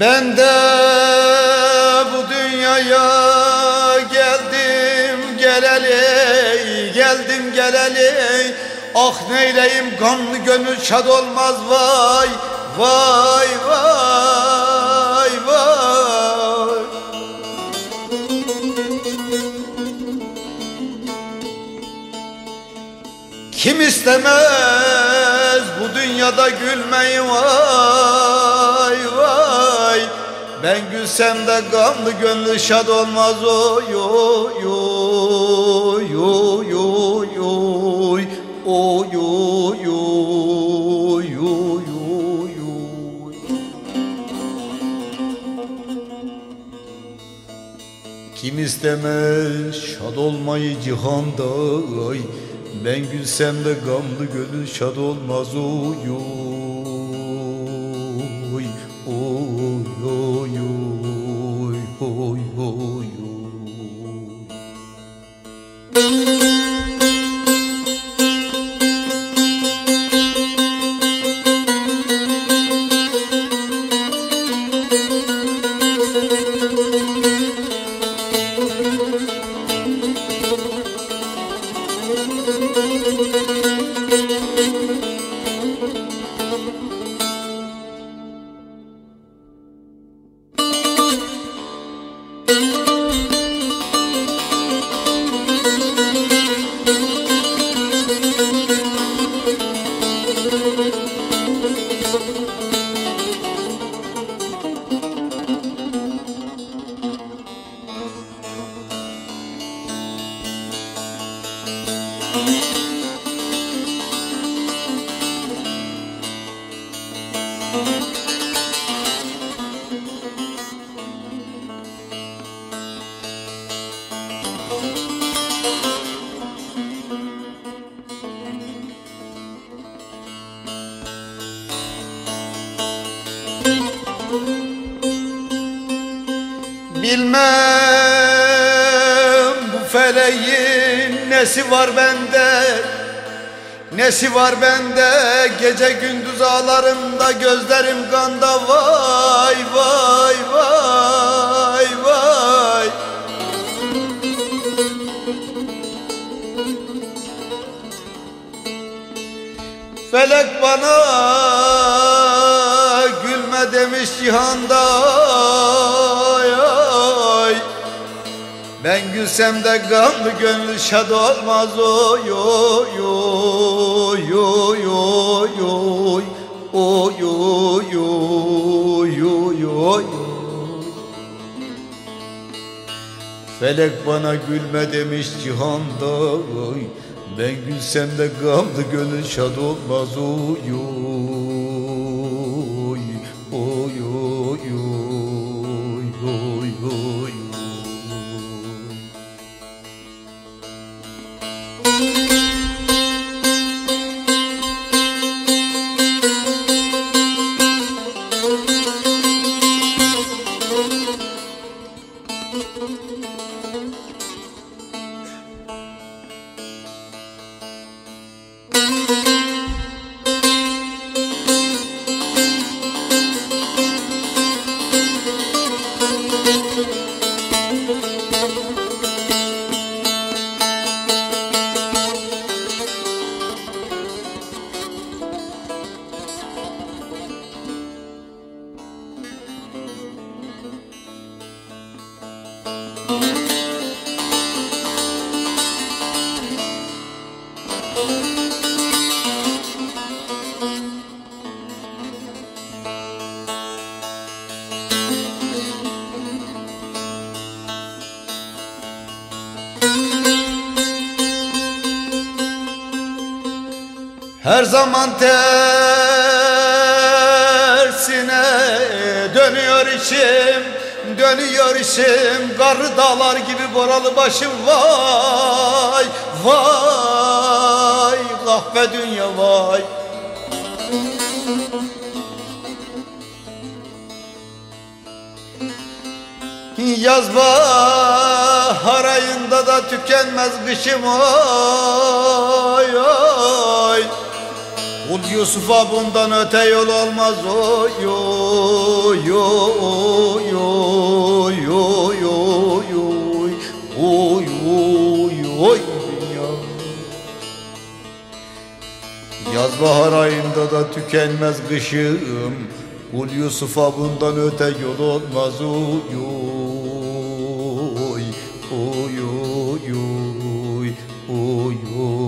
Ben de bu dünyaya geldim geleli Geldim geleli Ah neyleyim kanlı gönül şad olmaz vay vay. İstemez bu dünyada gülmeyi vay vay Ben gülsem de gamlı gönlü şad olmaz oy oy oy oy oy oy oy oy oy oy oy Kim istemez şad olmayı cihanda ay Ben gülsem de gamlı gönül şad olmaz oy Bilmem bu feleğin nesi var bende Nesi var bende? Gece gündüz ağlarımda gözlerim kanda. Vay vay vay vay. Felek bana gülme demiş cihanda Ben gülsem de gamlı gönlü şad olmaz. Oy oy oy oy oy oy oy oy oy oy oy. Felek bana gülme demiş cihanda oy. Ben gülsem de gamlı gönül şad olmaz. Oy oy Her zaman tersine dönüyor içim Dönüyor içim Karı dağlar gibi boralı başım Vay vay kahve dünya vay. Yaz bahar ayında da tükenmez kışım oy oy Kul Yusuf'a bundan öte yol olmaz. Oy oy oy oy oy oy oy. Oy oy oy dünya. Yaz bahar ayında da tükenmez kışım. Kul Yusuf'a bundan öte yol olmaz. Oy oy oy oy oy oy oy